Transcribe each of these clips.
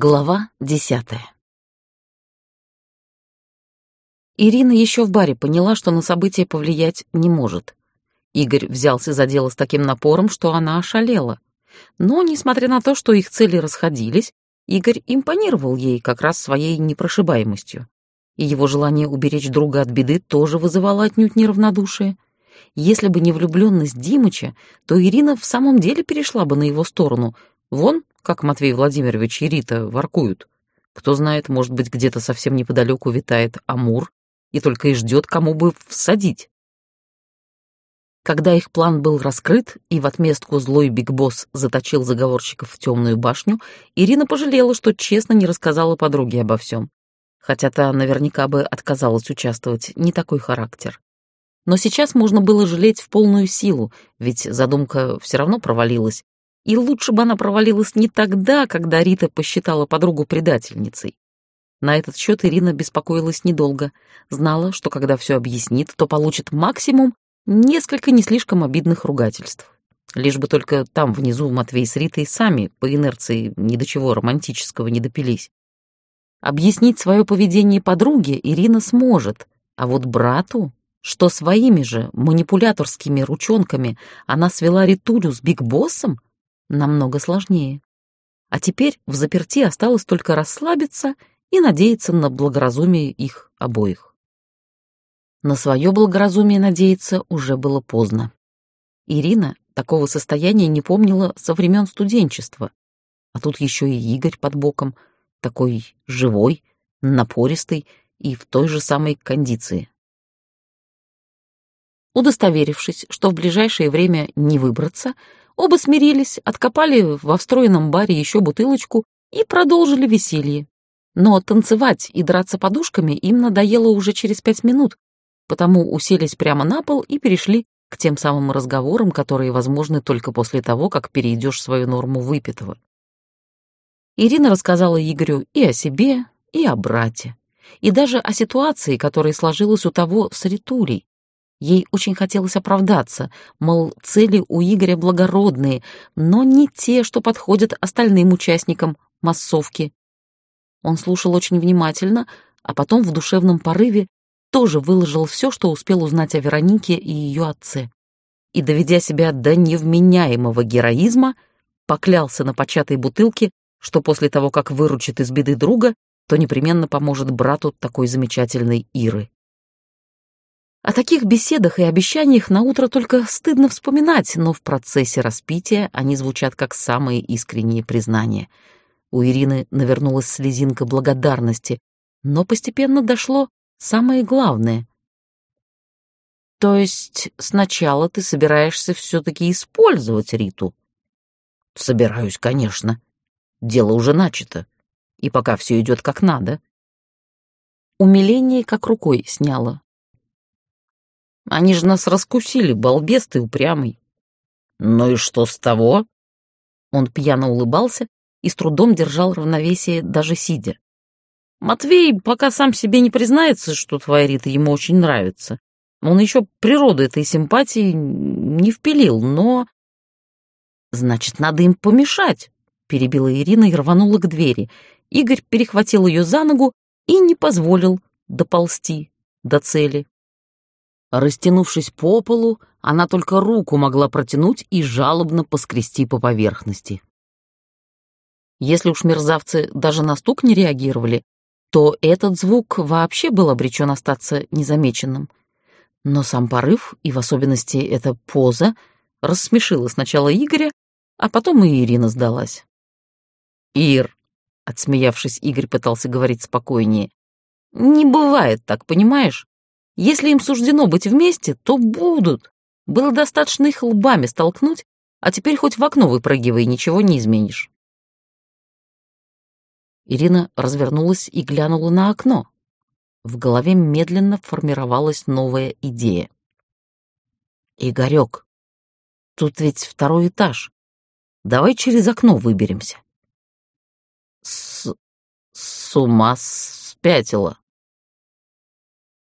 Глава десятая Ирина еще в баре поняла, что на события повлиять не может. Игорь взялся за дело с таким напором, что она ошалела. Но, несмотря на то, что их цели расходились, Игорь импонировал ей как раз своей непрошибаемостью. И его желание уберечь друга от беды тоже вызывало отнюдь неравнодушие. Если бы не влюбленность Димыча, то Ирина в самом деле перешла бы на его сторону. Вон, как Матвей Владимирович и Рита воркуют. Кто знает, может быть, где-то совсем неподалеку витает Амур и только и ждет, кому бы всадить. Когда их план был раскрыт, и в отместку злой Биг Босс заточил заговорщиков в темную башню, Ирина пожалела, что честно не рассказала подруге обо всем. Хотя та наверняка бы отказалась участвовать, не такой характер. Но сейчас можно было жалеть в полную силу, ведь задумка все равно провалилась, и лучше бы она провалилась не тогда, когда Рита посчитала подругу предательницей. На этот счет Ирина беспокоилась недолго. Знала, что когда все объяснит, то получит максимум несколько не слишком обидных ругательств. Лишь бы только там внизу Матвей с Ритой сами по инерции ни до чего романтического не допились. Объяснить свое поведение подруге Ирина сможет, а вот брату, что своими же манипуляторскими ручонками она свела Ритулю с Биг Боссом, намного сложнее. А теперь в заперти осталось только расслабиться и надеяться на благоразумие их обоих. На свое благоразумие надеяться уже было поздно. Ирина такого состояния не помнила со времен студенчества, а тут еще и Игорь под боком, такой живой, напористый и в той же самой кондиции. Удостоверившись, что в ближайшее время не выбраться, Оба смирились, откопали во встроенном баре еще бутылочку и продолжили веселье. Но танцевать и драться подушками им надоело уже через пять минут, потому уселись прямо на пол и перешли к тем самым разговорам, которые возможны только после того, как перейдешь свою норму выпитого. Ирина рассказала Игорю и о себе, и о брате, и даже о ситуации, которая сложилась у того с Ритулей. Ей очень хотелось оправдаться, мол, цели у Игоря благородные, но не те, что подходят остальным участникам массовки. Он слушал очень внимательно, а потом в душевном порыве тоже выложил все, что успел узнать о Веронике и ее отце. И, доведя себя до невменяемого героизма, поклялся на початой бутылке, что после того, как выручит из беды друга, то непременно поможет брату такой замечательной Иры. О таких беседах и обещаниях на утро только стыдно вспоминать, но в процессе распития они звучат как самые искренние признания. У Ирины навернулась слезинка благодарности, но постепенно дошло самое главное. То есть сначала ты собираешься все-таки использовать Риту? Собираюсь, конечно. Дело уже начато. И пока все идет как надо. Умиление как рукой сняло. Они же нас раскусили, балбес упрямый. Ну и что с того? Он пьяно улыбался и с трудом держал равновесие даже сидя. Матвей пока сам себе не признается, что твоя Рита ему очень нравится. Он еще природу этой симпатии не впилил, но... Значит, надо им помешать, перебила Ирина и рванула к двери. Игорь перехватил ее за ногу и не позволил доползти до цели. Растянувшись по полу, она только руку могла протянуть и жалобно поскрести по поверхности. Если уж мерзавцы даже на стук не реагировали, то этот звук вообще был обречен остаться незамеченным. Но сам порыв, и в особенности эта поза, рассмешила сначала Игоря, а потом и Ирина сдалась. «Ир», — отсмеявшись, Игорь пытался говорить спокойнее, — «не бывает так, понимаешь? Если им суждено быть вместе, то будут. Было достаточно их лбами столкнуть, а теперь хоть в окно выпрыгивай, ничего не изменишь. Ирина развернулась и глянула на окно. В голове медленно формировалась новая идея. «Игорек, тут ведь второй этаж. Давай через окно выберемся». С, с ума спятила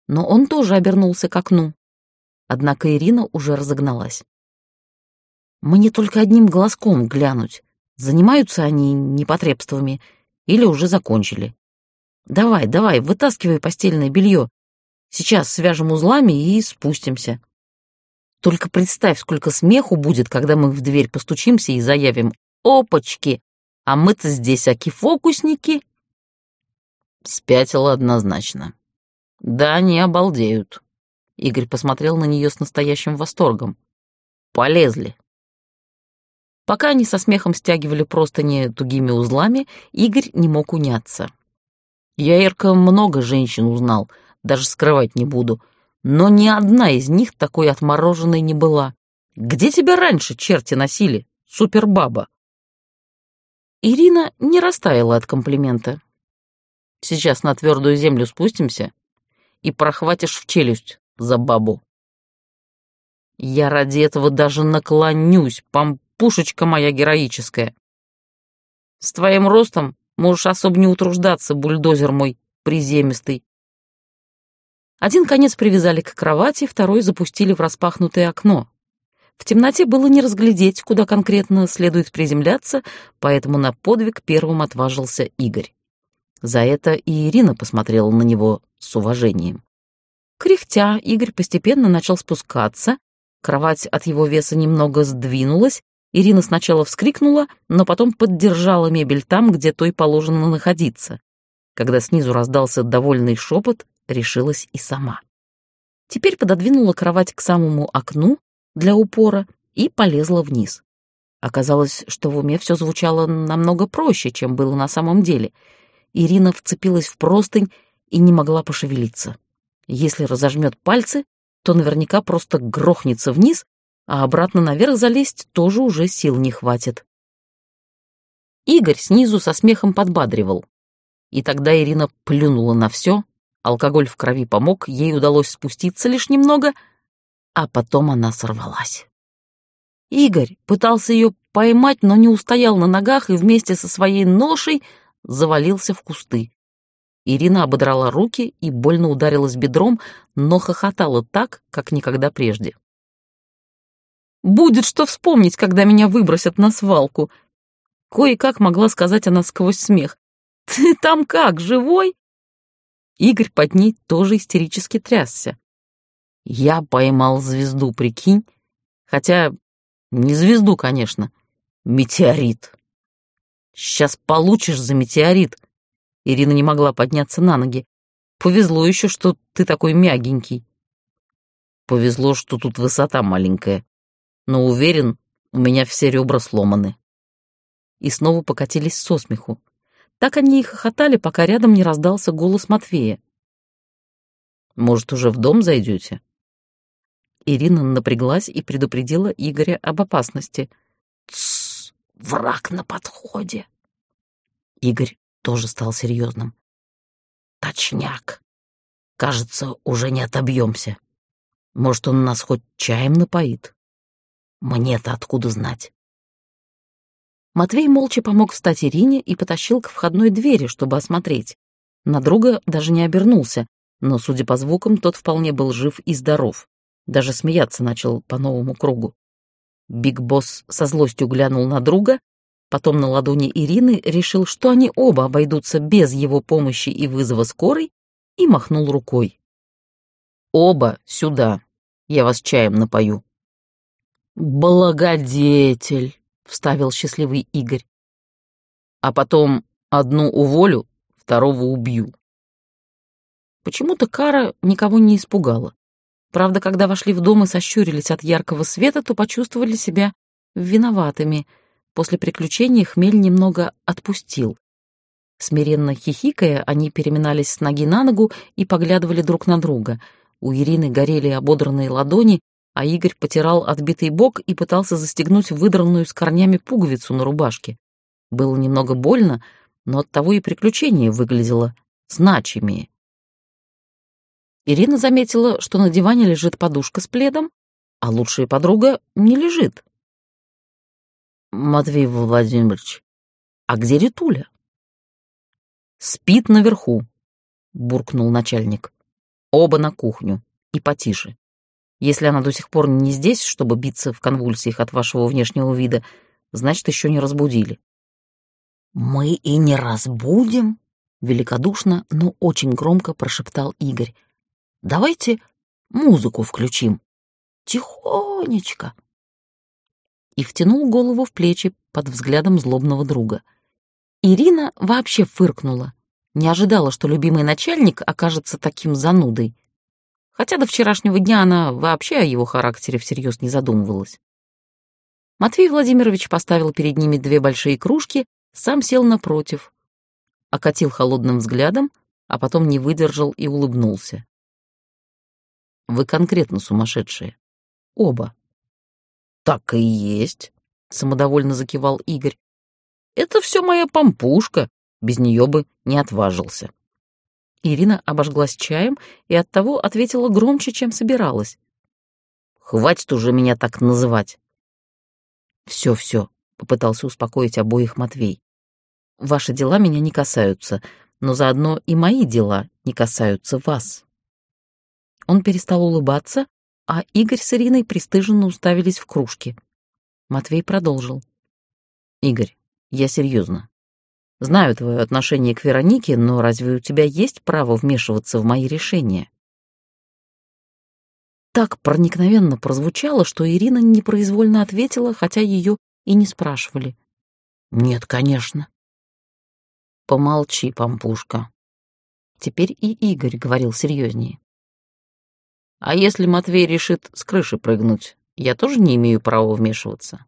но он тоже обернулся к окну. Однако Ирина уже разогналась. «Мне только одним глазком глянуть. Занимаются они непотребствами или уже закончили. Давай, давай, вытаскивай постельное белье. Сейчас свяжем узлами и спустимся. Только представь, сколько смеху будет, когда мы в дверь постучимся и заявим «Опачки! А мы-то здесь аки-фокусники!» Спятила однозначно. Да, они обалдеют. Игорь посмотрел на нее с настоящим восторгом. Полезли. Пока они со смехом стягивали простыни тугими узлами, Игорь не мог уняться. Я, Ирка, много женщин узнал, даже скрывать не буду — но ни одна из них такой отмороженной не была. Где тебя раньше черти носили, супербаба? Ирина не растаяла от комплимента. Сейчас на твердую землю спустимся и прохватишь в челюсть за бабу. Я ради этого даже наклонюсь, пампушечка моя героическая. С твоим ростом можешь особо не утруждаться, бульдозер мой приземистый. Один конец привязали к кровати, второй запустили в распахнутое окно. В темноте было не разглядеть, куда конкретно следует приземляться, поэтому на подвиг первым отважился Игорь. За это и Ирина посмотрела на него с уважением. Кряхтя, Игорь постепенно начал спускаться, кровать от его веса немного сдвинулась, Ирина сначала вскрикнула, но потом поддержала мебель там, где той положено находиться. Когда снизу раздался довольный шепот, решилась и сама. Теперь пододвинула кровать к самому окну для упора и полезла вниз. Оказалось, что в уме все звучало намного проще, чем было на самом деле. Ирина вцепилась в простынь и не могла пошевелиться. Если разожмет пальцы, то наверняка просто грохнется вниз, а обратно наверх залезть тоже уже сил не хватит. Игорь снизу со смехом подбадривал. И тогда Ирина плюнула на все Алкоголь в крови помог, ей удалось спуститься лишь немного, а потом она сорвалась. Игорь пытался ее поймать, но не устоял на ногах и вместе со своей ношей завалился в кусты. Ирина ободрала руки и больно ударилась бедром, но хохотала так, как никогда прежде. «Будет что вспомнить, когда меня выбросят на свалку!» Кое-как могла сказать она сквозь смех. «Ты там как, живой?» Игорь под ней тоже истерически трясся. Я поймал звезду, прикинь. Хотя не звезду, конечно. Метеорит. Сейчас получишь за метеорит. Ирина не могла подняться на ноги. Повезло еще, что ты такой мягенький. Повезло, что тут высота маленькая. Но уверен, у меня все ребра сломаны. И снова покатились со смеху. Так они и хохотали, пока рядом не раздался голос Матвея. «Может, уже в дом зайдете?» Ирина напряглась и предупредила Игоря об опасности. «Тссс, враг на подходе!» Игорь тоже стал серьезным. «Точняк. Кажется, уже не отобьемся. Может, он нас хоть чаем напоит? Мне-то откуда знать?» Матвей молча помог встать Ирине и потащил к входной двери, чтобы осмотреть. На друга даже не обернулся, но, судя по звукам, тот вполне был жив и здоров. Даже смеяться начал по новому кругу. Биг Босс со злостью глянул на друга, потом на ладони Ирины решил, что они оба обойдутся без его помощи и вызова скорой, и махнул рукой. «Оба сюда, я вас чаем напою». «Благодетель!» — вставил счастливый Игорь. «А потом одну уволю, второго убью». Почему-то кара никого не испугала. Правда, когда вошли в дом и сощурились от яркого света, то почувствовали себя виноватыми. После приключения хмель немного отпустил. Смиренно хихикая, они переминались с ноги на ногу и поглядывали друг на друга. У Ирины горели ободранные ладони, а Игорь потирал отбитый бок и пытался застегнуть выдранную с корнями пуговицу на рубашке. Было немного больно, но оттого и приключение выглядело значимее. Ирина заметила, что на диване лежит подушка с пледом, а лучшая подруга не лежит. «Матвей Владимирович, а где Ритуля?» «Спит наверху», — буркнул начальник. «Оба на кухню. И потише. Если она до сих пор не здесь, чтобы биться в конвульсиях от вашего внешнего вида, значит, еще не разбудили. «Мы и не разбудим», — великодушно, но очень громко прошептал Игорь. «Давайте музыку включим. Тихонечко». И втянул голову в плечи под взглядом злобного друга. Ирина вообще фыркнула. Не ожидала, что любимый начальник окажется таким занудой. Хотя до вчерашнего дня она вообще о его характере всерьез не задумывалась. Матвей Владимирович поставил перед ними две большие кружки, сам сел напротив, окатил холодным взглядом, а потом не выдержал и улыбнулся. «Вы конкретно сумасшедшие. Оба». «Так и есть», — самодовольно закивал Игорь. «Это все моя помпушка, без нее бы не отважился». Ирина обожглась чаем и оттого ответила громче, чем собиралась. «Хватит уже меня так называть». «Все, все», — попытался успокоить обоих Матвей. «Ваши дела меня не касаются, но заодно и мои дела не касаются вас». Он перестал улыбаться, а Игорь с Ириной пристыженно уставились в кружки. Матвей продолжил. «Игорь, я серьезно. Знаю твое отношение к Веронике, но разве у тебя есть право вмешиваться в мои решения?» Так проникновенно прозвучало, что Ирина непроизвольно ответила, хотя ее и не спрашивали. «Нет, конечно». «Помолчи, пампушка». Теперь и Игорь говорил серьезнее. «А если Матвей решит с крыши прыгнуть, я тоже не имею права вмешиваться?»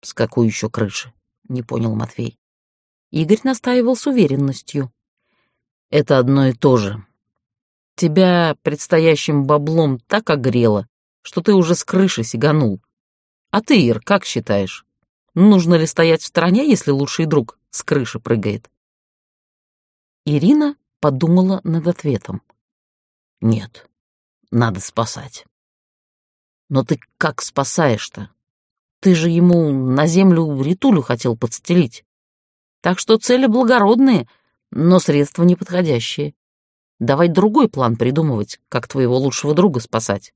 «С какой еще крыши?» — не понял Матвей. Игорь настаивал с уверенностью. «Это одно и то же. Тебя предстоящим баблом так огрело, что ты уже с крыши сиганул. А ты, Ир, как считаешь, нужно ли стоять в стороне, если лучший друг с крыши прыгает?» Ирина подумала над ответом. «Нет, надо спасать». «Но ты как спасаешь-то? Ты же ему на землю ритулю хотел подстелить. Так что цели благородные, но средства неподходящие. Давай другой план придумывать, как твоего лучшего друга спасать.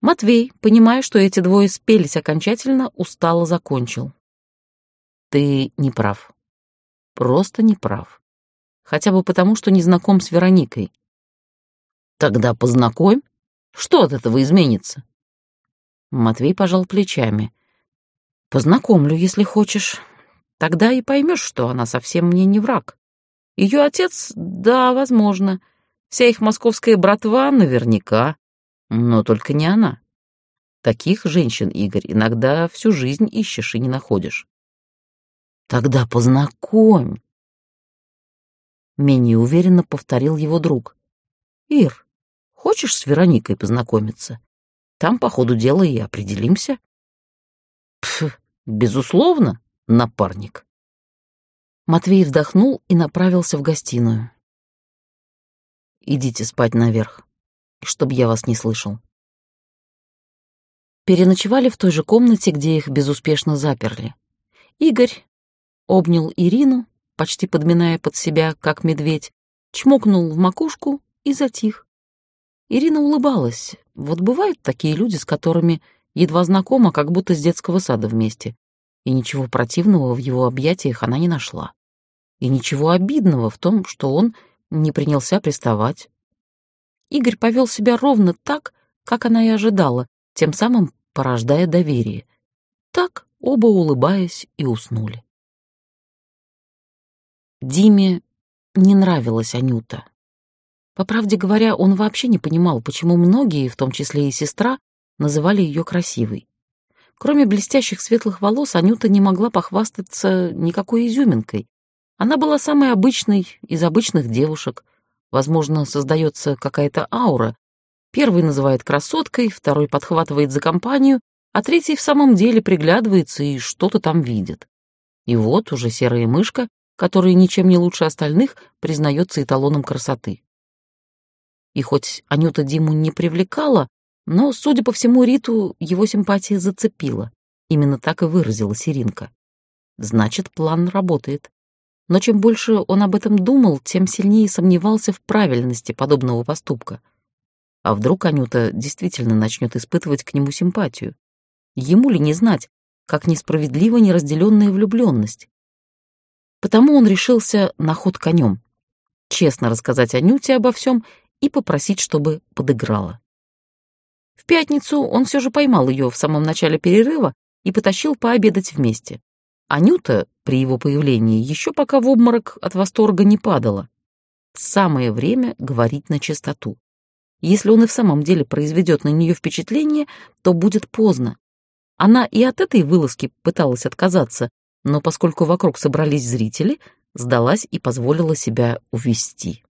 Матвей, понимая, что эти двое спелись окончательно, устало закончил. Ты не прав. Просто не прав. Хотя бы потому, что не знаком с Вероникой. Тогда познакомь. Что от этого изменится? Матвей пожал плечами. Познакомлю, если хочешь. Тогда и поймешь, что она совсем мне не враг. Ее отец, да, возможно. Вся их московская братва наверняка. Но только не она. Таких женщин, Игорь, иногда всю жизнь ищешь и не находишь. Тогда познакомь. Менее уверенно повторил его друг. Ир, хочешь с Вероникой познакомиться? Там по ходу дела и определимся. Пф, безусловно, напарник. Матвей вздохнул и направился в гостиную. «Идите спать наверх, чтобы я вас не слышал». Переночевали в той же комнате, где их безуспешно заперли. Игорь обнял Ирину, почти подминая под себя, как медведь, чмокнул в макушку и затих. Ирина улыбалась. Вот бывают такие люди, с которыми едва знакома, как будто с детского сада вместе и ничего противного в его объятиях она не нашла. И ничего обидного в том, что он не принялся приставать. Игорь повел себя ровно так, как она и ожидала, тем самым порождая доверие. Так, оба улыбаясь, и уснули. Диме не нравилась Анюта. По правде говоря, он вообще не понимал, почему многие, в том числе и сестра, называли ее красивой. Кроме блестящих светлых волос, Анюта не могла похвастаться никакой изюминкой. Она была самой обычной из обычных девушек. Возможно, создается какая-то аура. Первый называет красоткой, второй подхватывает за компанию, а третий в самом деле приглядывается и что-то там видит. И вот уже серая мышка, которая ничем не лучше остальных, признается эталоном красоты. И хоть Анюта Диму не привлекала, но, судя по всему, Риту его симпатия зацепила. Именно так и выразилась Иринка. Значит, план работает. Но чем больше он об этом думал, тем сильнее сомневался в правильности подобного поступка. А вдруг Анюта действительно начнет испытывать к нему симпатию? Ему ли не знать, как несправедливо неразделенная влюбленность. Потому он решился на ход конем, честно рассказать Анюте обо всем и попросить, чтобы подыграла. В пятницу он все же поймал ее в самом начале перерыва и потащил пообедать вместе. Анюта при его появлении еще пока в обморок от восторга не падала. Самое время говорить на чистоту. Если он и в самом деле произведет на нее впечатление, то будет поздно. Она и от этой вылазки пыталась отказаться, но поскольку вокруг собрались зрители, сдалась и позволила себя увести.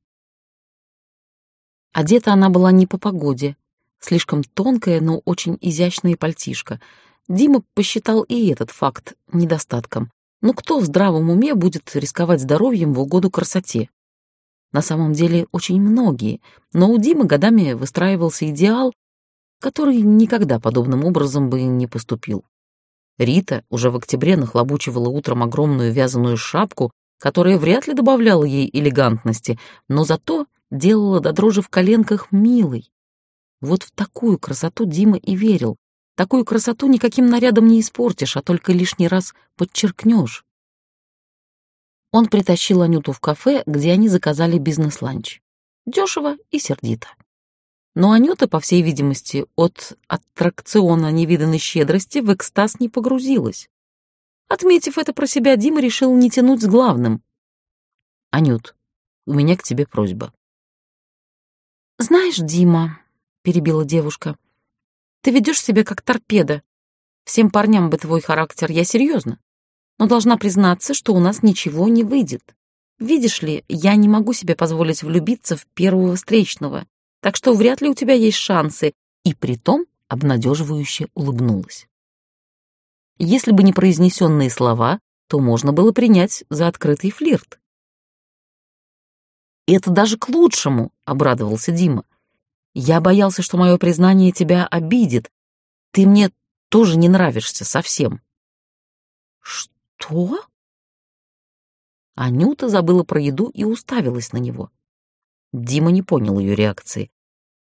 Одета она была не по погоде. Слишком тонкая, но очень изящная пальтишко. Дима посчитал и этот факт недостатком. Но кто в здравом уме будет рисковать здоровьем в угоду красоте? На самом деле очень многие, но у Димы годами выстраивался идеал, который никогда подобным образом бы не поступил. Рита уже в октябре нахлобучивала утром огромную вязаную шапку, которая вряд ли добавляла ей элегантности, но зато делала до дрожи в коленках милой. Вот в такую красоту Дима и верил. Такую красоту никаким нарядом не испортишь, а только лишний раз подчеркнешь. Он притащил Анюту в кафе, где они заказали бизнес-ланч. Дешево и сердито. Но Анюта, по всей видимости, от аттракциона невиданной щедрости в экстаз не погрузилась. Отметив это про себя, Дима решил не тянуть с главным. «Анют, у меня к тебе просьба». «Знаешь, Дима», — перебила девушка, — «ты ведешь себя как торпеда. Всем парням бы твой характер, я серьезно но должна признаться, что у нас ничего не выйдет. Видишь ли, я не могу себе позволить влюбиться в первого встречного, так что вряд ли у тебя есть шансы, и притом обнадеживающе улыбнулась. Если бы не произнесенные слова, то можно было принять за открытый флирт. «Это даже к лучшему», — обрадовался Дима. «Я боялся, что мое признание тебя обидит. Ты мне тоже не нравишься совсем». «Что?» Анюта забыла про еду и уставилась на него. Дима не понял ее реакции.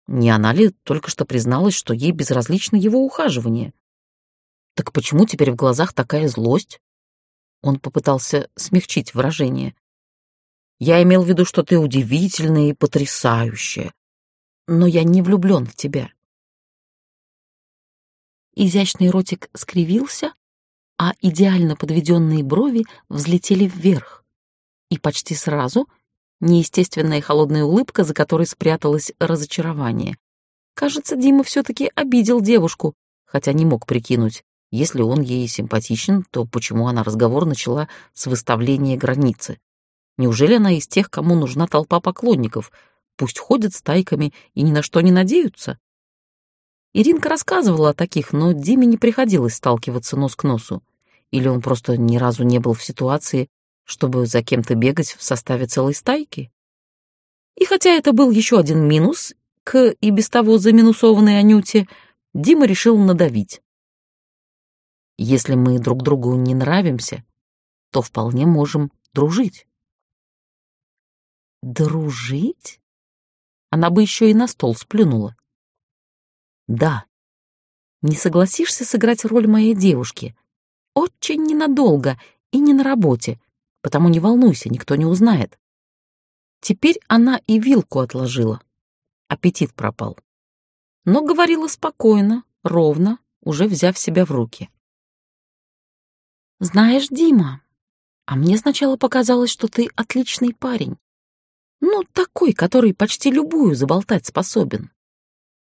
Не она ли только что призналась, что ей безразлично его ухаживание? Так почему теперь в глазах такая злость? Он попытался смягчить выражение. Я имел в виду, что ты удивительная и потрясающая, но я не влюблен в тебя. Изящный ротик скривился, а идеально подведенные брови взлетели вверх. И почти сразу неестественная холодная улыбка, за которой спряталось разочарование. Кажется, Дима все-таки обидел девушку, хотя не мог прикинуть, если он ей симпатичен, то почему она разговор начала с выставления границы? Неужели она из тех, кому нужна толпа поклонников? Пусть ходят стайками и ни на что не надеются. Иринка рассказывала о таких, но Диме не приходилось сталкиваться нос к носу. Или он просто ни разу не был в ситуации, чтобы за кем-то бегать в составе целой стайки? И хотя это был еще один минус к и без того заминусованной Анюте, Дима решил надавить. Если мы друг другу не нравимся, то вполне можем дружить. Дружить? Она бы еще и на стол сплюнула. Да. Не согласишься сыграть роль моей девушки? Очень ненадолго и не на работе, потому не волнуйся, никто не узнает. Теперь она и вилку отложила. Аппетит пропал. Но говорила спокойно, ровно, уже взяв себя в руки. «Знаешь, Дима, а мне сначала показалось, что ты отличный парень. Ну, такой, который почти любую заболтать способен.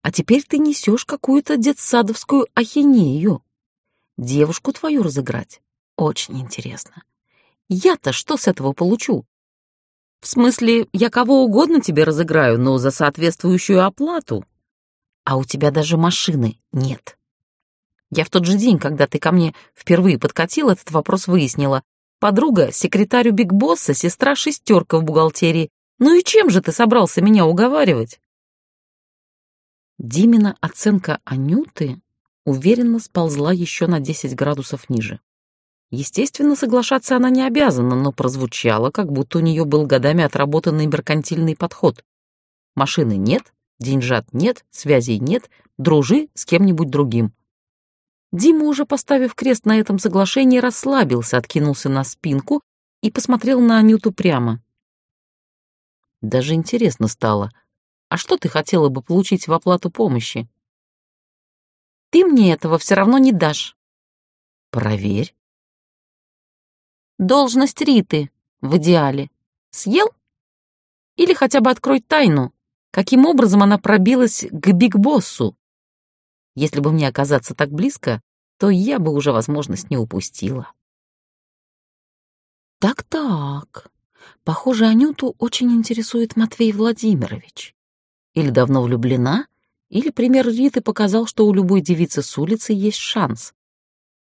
А теперь ты несешь какую-то детсадовскую ахинею. Девушку твою разыграть? Очень интересно. Я-то что с этого получу? В смысле, я кого угодно тебе разыграю, но за соответствующую оплату. А у тебя даже машины нет. Я в тот же день, когда ты ко мне впервые подкатил, этот вопрос выяснила. Подруга, секретарю Биг Босса, сестра шестерка в бухгалтерии. Ну и чем же ты собрался меня уговаривать? Димина оценка Анюты уверенно сползла еще на 10 градусов ниже. Естественно, соглашаться она не обязана, но прозвучало, как будто у нее был годами отработанный меркантильный подход. Машины нет, деньжат нет, связей нет, дружи с кем-нибудь другим. Дима, уже поставив крест на этом соглашении, расслабился, откинулся на спинку и посмотрел на Анюту прямо. Даже интересно стало, а что ты хотела бы получить в оплату помощи? Ты мне этого все равно не дашь. Проверь. Должность Риты в идеале. Съел? Или хотя бы открой тайну, каким образом она пробилась к Биг-Боссу. Если бы мне оказаться так близко, то я бы уже возможность не упустила. Так-так. Похоже, Анюту очень интересует Матвей Владимирович. Или давно влюблена, или пример Риты показал, что у любой девицы с улицы есть шанс.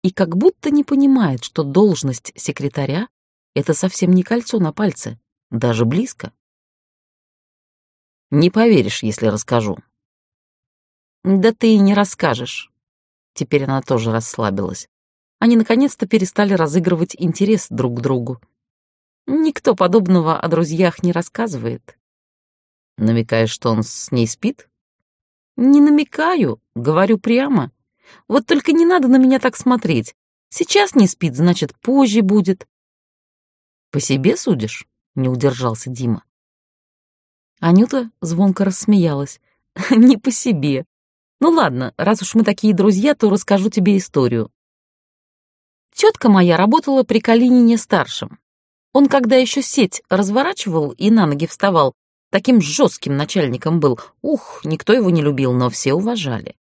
И как будто не понимает, что должность секретаря — это совсем не кольцо на пальце, даже близко. Не поверишь, если расскажу. Да ты и не расскажешь. Теперь она тоже расслабилась. Они наконец-то перестали разыгрывать интерес друг к другу. Никто подобного о друзьях не рассказывает. Намекаешь, что он с ней спит? Не намекаю, говорю прямо. Вот только не надо на меня так смотреть. Сейчас не спит, значит, позже будет. По себе судишь? Не удержался Дима. Анюта звонко рассмеялась. «Не по себе. Ну ладно, раз уж мы такие друзья, то расскажу тебе историю. Тетка моя работала при Калинине-старшем. Он, когда еще сеть разворачивал и на ноги вставал, таким жестким начальником был. Ух, никто его не любил, но все уважали.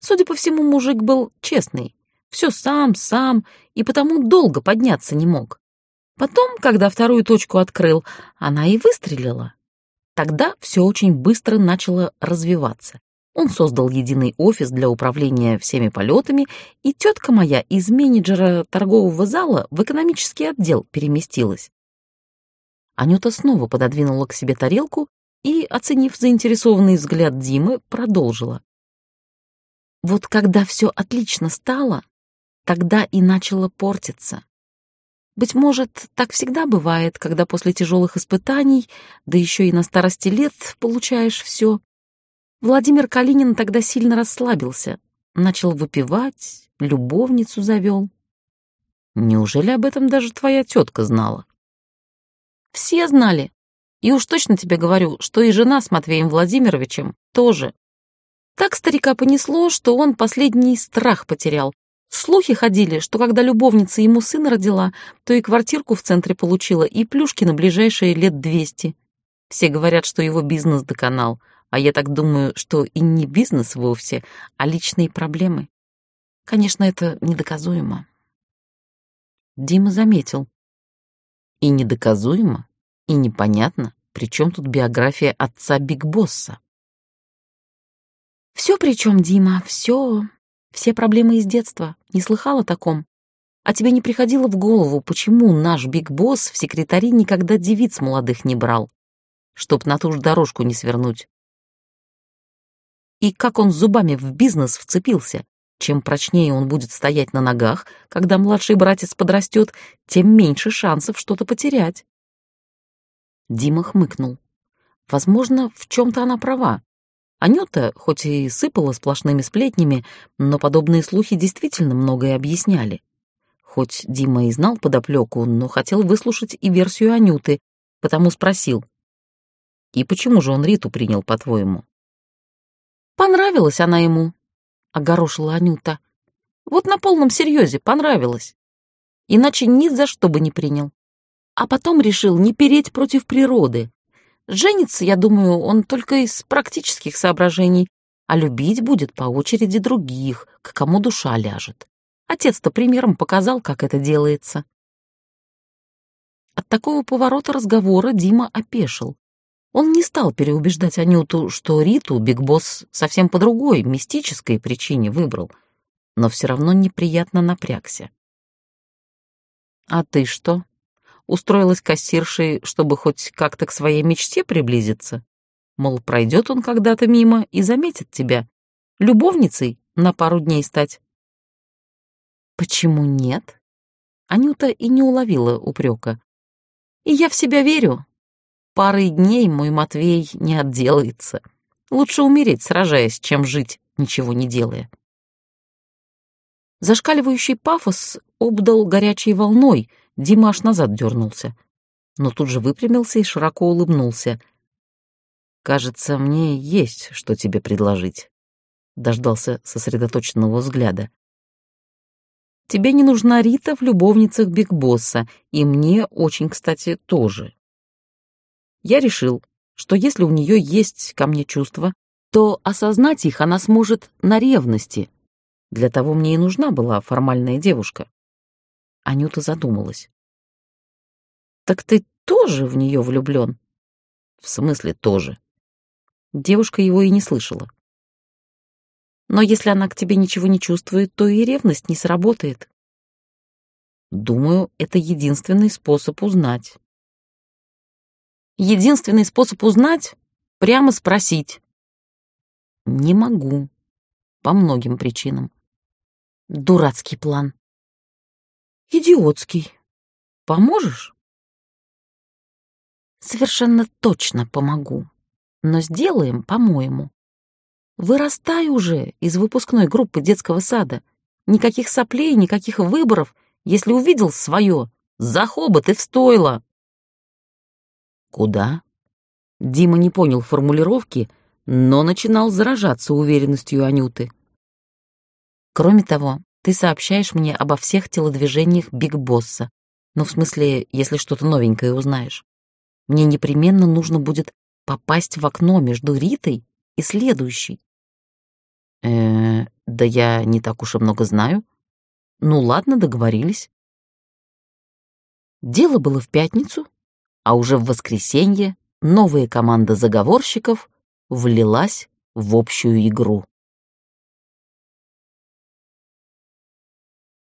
Судя по всему, мужик был честный. Все сам, сам, и потому долго подняться не мог. Потом, когда вторую точку открыл, она и выстрелила. Тогда все очень быстро начало развиваться. Он создал единый офис для управления всеми полетами, и тетка моя из менеджера торгового зала в экономический отдел переместилась. Анюта снова пододвинула к себе тарелку и, оценив заинтересованный взгляд Димы, продолжила. Вот когда все отлично стало, тогда и начало портиться. Быть может, так всегда бывает, когда после тяжелых испытаний, да еще и на старости лет, получаешь все. Владимир Калинин тогда сильно расслабился, начал выпивать, любовницу завел. Неужели об этом даже твоя тетка знала? Все знали. И уж точно тебе говорю, что и жена с Матвеем Владимировичем тоже. Так старика понесло, что он последний страх потерял, Слухи ходили, что когда любовница ему сына родила, то и квартирку в центре получила, и плюшки на ближайшие лет двести. Все говорят, что его бизнес доконал, а я так думаю, что и не бизнес вовсе, а личные проблемы. Конечно, это недоказуемо. Дима заметил. И недоказуемо, и непонятно, при чем тут биография отца Биг Босса. Все при чем, Дима, все. Все проблемы из детства. Не слыхала о таком? А тебе не приходило в голову, почему наш Биг Босс в секретари никогда девиц молодых не брал? Чтоб на ту же дорожку не свернуть. И как он зубами в бизнес вцепился. Чем прочнее он будет стоять на ногах, когда младший братец подрастет, тем меньше шансов что-то потерять. Дима хмыкнул. Возможно, в чем-то она права. Анюта, хоть и сыпала сплошными сплетнями, но подобные слухи действительно многое объясняли. Хоть Дима и знал подоплеку, но хотел выслушать и версию Анюты, потому спросил. «И почему же он Риту принял, по-твоему?» «Понравилась она ему», — огорошила Анюта. «Вот на полном серьезе понравилась. Иначе ни за что бы не принял. А потом решил не переть против природы, Женится, я думаю, он только из практических соображений, а любить будет по очереди других, к кому душа ляжет. Отец-то примером показал, как это делается. От такого поворота разговора Дима опешил. Он не стал переубеждать Анюту, что Риту Биг Босс совсем по другой, мистической причине выбрал, но все равно неприятно напрягся. «А ты что?» устроилась кассиршей, чтобы хоть как-то к своей мечте приблизиться. Мол, пройдет он когда-то мимо и заметит тебя. Любовницей на пару дней стать. Почему нет? Анюта и не уловила упрека. И я в себя верю. Парой дней мой Матвей не отделается. Лучше умереть, сражаясь, чем жить, ничего не делая. Зашкаливающий пафос обдал горячей волной, Дима аж назад дернулся. Но тут же выпрямился и широко улыбнулся. «Кажется, мне есть, что тебе предложить», — дождался сосредоточенного взгляда. «Тебе не нужна Рита в любовницах Биг Босса, и мне очень, кстати, тоже. Я решил, что если у нее есть ко мне чувства, то осознать их она сможет на ревности, для того мне и нужна была формальная девушка. Анюта задумалась. «Так ты тоже в нее влюблен?» «В смысле тоже?» Девушка его и не слышала. «Но если она к тебе ничего не чувствует, то и ревность не сработает». «Думаю, это единственный способ узнать». «Единственный способ узнать — прямо спросить». «Не могу. По многим причинам. Дурацкий план. Идиотский. Поможешь? Совершенно точно помогу. Но сделаем, по-моему. Вырастай уже из выпускной группы детского сада. Никаких соплей, никаких выборов. Если увидел свое, за хобот и в стойло. Куда? Дима не понял формулировки, но начинал заражаться уверенностью Анюты. Кроме того, ты сообщаешь мне обо всех телодвижениях Биг Босса. Ну, в смысле, если что-то новенькое узнаешь. Мне непременно нужно будет попасть в окно между Ритой и следующей. Э, да я не так уж и много знаю. Ну ладно, договорились. Дело было в пятницу, а уже в воскресенье новая команда заговорщиков влилась в общую игру.